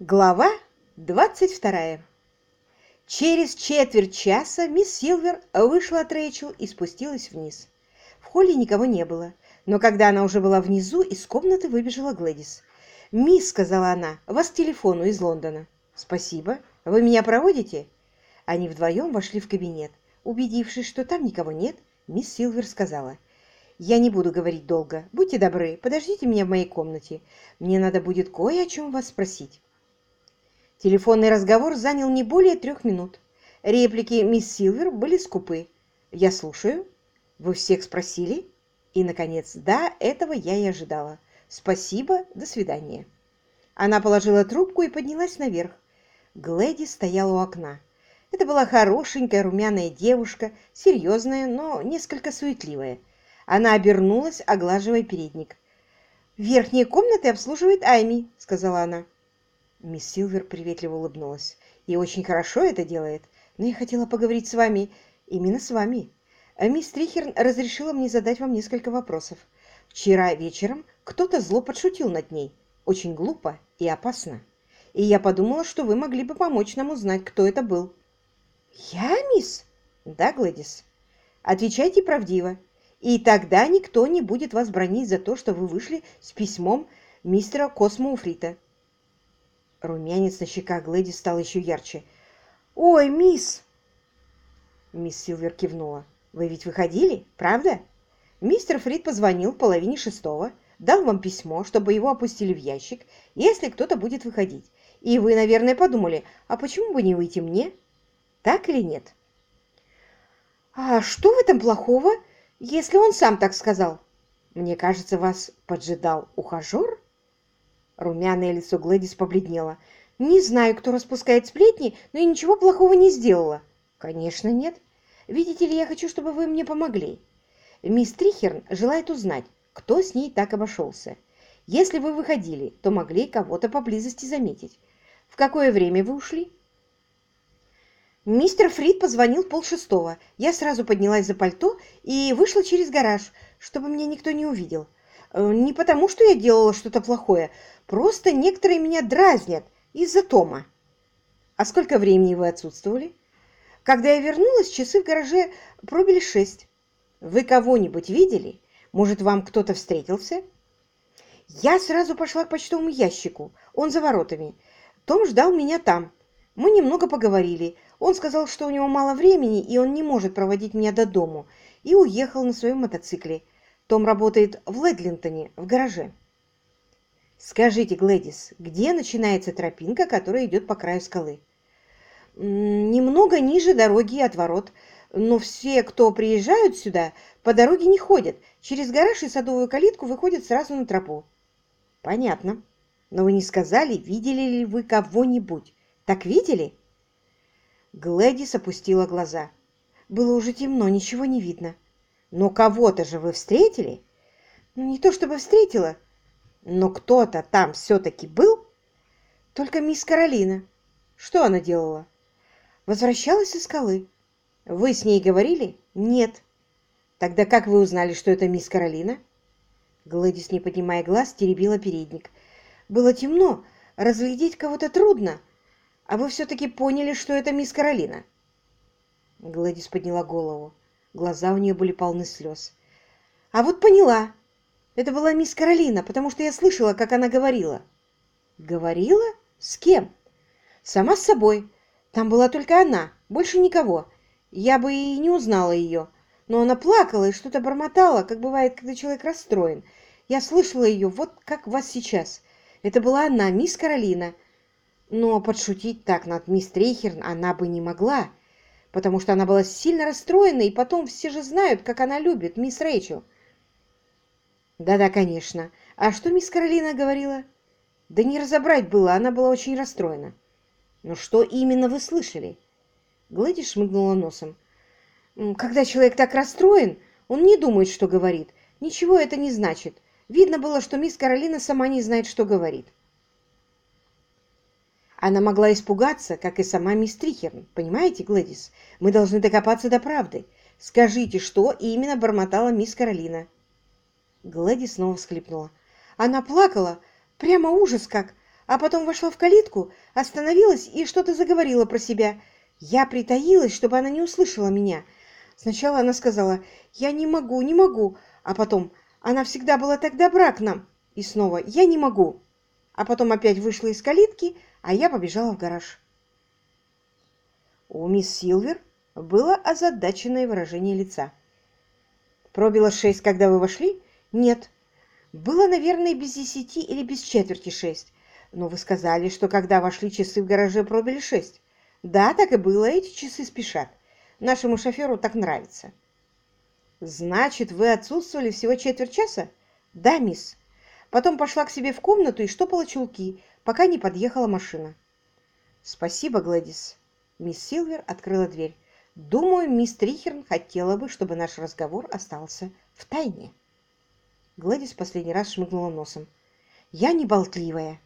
Глава 22 Через четверть часа мисс Силвер вышла от Рэйчел и спустилась вниз. В холле никого не было, но когда она уже была внизу, из комнаты выбежала Глэдис. «Мисс», — сказала она, — «вас телефону из Лондона». «Спасибо. Вы меня проводите?» Они вдвоем вошли в кабинет. Убедившись, что там никого нет, мисс Силвер сказала — я не буду говорить долго. Будьте добры, подождите меня в моей комнате. Мне надо будет кое о чем вас спросить. Телефонный разговор занял не более трех минут. Реплики мисс Силвер были скупы. «Я слушаю. Вы всех спросили?» И, наконец, «Да, этого я и ожидала. Спасибо, до свидания». Она положила трубку и поднялась наверх. Глэди стояла у окна. Это была хорошенькая румяная девушка, серьезная, но несколько суетливая. Она обернулась, оглаживая передник. «Верхние комнаты обслуживает Айми», — сказала она. Мисс Силвер приветливо улыбнулась. «И очень хорошо это делает. Но я хотела поговорить с вами, именно с вами. Мисс Трихерн разрешила мне задать вам несколько вопросов. Вчера вечером кто-то зло подшутил над ней. Очень глупо и опасно. И я подумала, что вы могли бы помочь нам узнать, кто это был». «Я, мисс?» «Да, Глэдис. Отвечайте правдиво. И тогда никто не будет вас бронить за то, что вы вышли с письмом мистера Космо Уфрита. Румянец на щеках Глэди стал еще ярче. «Ой, мисс!» Мисс Силвер кивнула. «Вы ведь выходили, правда? Мистер Фрид позвонил в половине шестого, дал вам письмо, чтобы его опустили в ящик, если кто-то будет выходить. И вы, наверное, подумали, а почему бы не выйти мне? Так или нет?» «А что в этом плохого?» если он сам так сказал. Мне кажется, вас поджидал ухажер?» Румяное лицо Глэдис побледнело. «Не знаю, кто распускает сплетни, но я ничего плохого не сделала». «Конечно, нет. Видите ли, я хочу, чтобы вы мне помогли. Мисс Трихерн желает узнать, кто с ней так обошелся. Если вы выходили, то могли кого-то поблизости заметить. В какое время вы ушли?» Мистер Фрид позвонил полшестого. Я сразу поднялась за пальто и вышла через гараж, чтобы меня никто не увидел. Э, не потому, что я делала что-то плохое, просто некоторые меня дразнят из-за Тома. А сколько времени вы отсутствовали? Когда я вернулась, часы в гараже пробили шесть. Вы кого-нибудь видели? Может, вам кто-то встретился? Я сразу пошла к почтовому ящику. Он за воротами. Том ждал меня там. Мы немного поговорили. Он сказал, что у него мало времени, и он не может проводить меня до дому, и уехал на своем мотоцикле. Том работает в Ледлинтоне, в гараже. Скажите, Глэдис, где начинается тропинка, которая идет по краю скалы? Немного ниже дороги от ворот, но все, кто приезжают сюда, по дороге не ходят. Через гараж и садовую калитку выходят сразу на тропу. Понятно. Но вы не сказали, видели ли вы кого-нибудь. Так видели?» Глэдис опустила глаза. Было уже темно, ничего не видно. «Но кого-то же вы встретили?» «Ну, не то чтобы встретила, но кто-то там все-таки был?» «Только мисс Каролина». «Что она делала?» «Возвращалась со скалы». «Вы с ней говорили?» «Нет». «Тогда как вы узнали, что это мисс Каролина?» Гладис, не поднимая глаз, теребила передник. «Было темно, разглядеть кого-то трудно, а вы все-таки поняли, что это мисс Каролина?» Гладис подняла голову. Глаза у нее были полны слез. «А вот поняла. Это была мисс Каролина, потому что я слышала, как она говорила». «Говорила? С кем?» «Сама с собой. Там была только она, больше никого. Я бы и не узнала ее. Но она плакала и что-то бормотала, как бывает, когда человек расстроен. Я слышала ее вот как вас сейчас. Это была она, мисс Каролина». Но подшутить так над мисс Трейхерн она бы не могла, потому что она была сильно расстроена, и потом все же знают, как она любит мисс Рэйчел. Да-да, конечно. А что мисс Каролина говорила? Да не разобрать было, она была очень расстроена. Но что именно вы слышали? Глэдди шмыгнула носом. Когда человек так расстроен, он не думает, что говорит. Ничего это не значит. Видно было, что мисс Каролина сама не знает, что говорит. Она могла испугаться, как и сама мисс Трихерн. Понимаете, Глэдис? Мы должны докопаться до правды. Скажите, что именно бормотала мисс Каролина?» Глэдис снова всхлипнула. «Она плакала. Прямо ужас как. а потом вошла в калитку, остановилась и что-то заговорила про себя. Я притаилась, чтобы она не услышала меня. Сначала она сказала «Я не могу, не могу», а потом «Она всегда была так добра к нам». И снова «Я не могу». А потом опять вышла из калитки, а я побежала в гараж. У мисс Силвер было озадаченное выражение лица. «Пробило шесть, когда вы вошли?» «Нет. Было, наверное, без десяти или без четверти шесть. Но вы сказали, что когда вошли часы в гараже, пробили шесть. Да, так и было, эти часы спешат. Нашему шоферу так нравится». «Значит, вы отсутствовали всего четверть часа?» «Да, мисс. Потом пошла к себе в комнату и штопала чулки, пока не подъехала машина». «Спасибо, Глэдис». Мисс Силвер открыла дверь. «Думаю, мисс Трихерн хотела бы, чтобы наш разговор остался в тайне». Гладис последний раз шмыгнула носом. «Я не болтливая».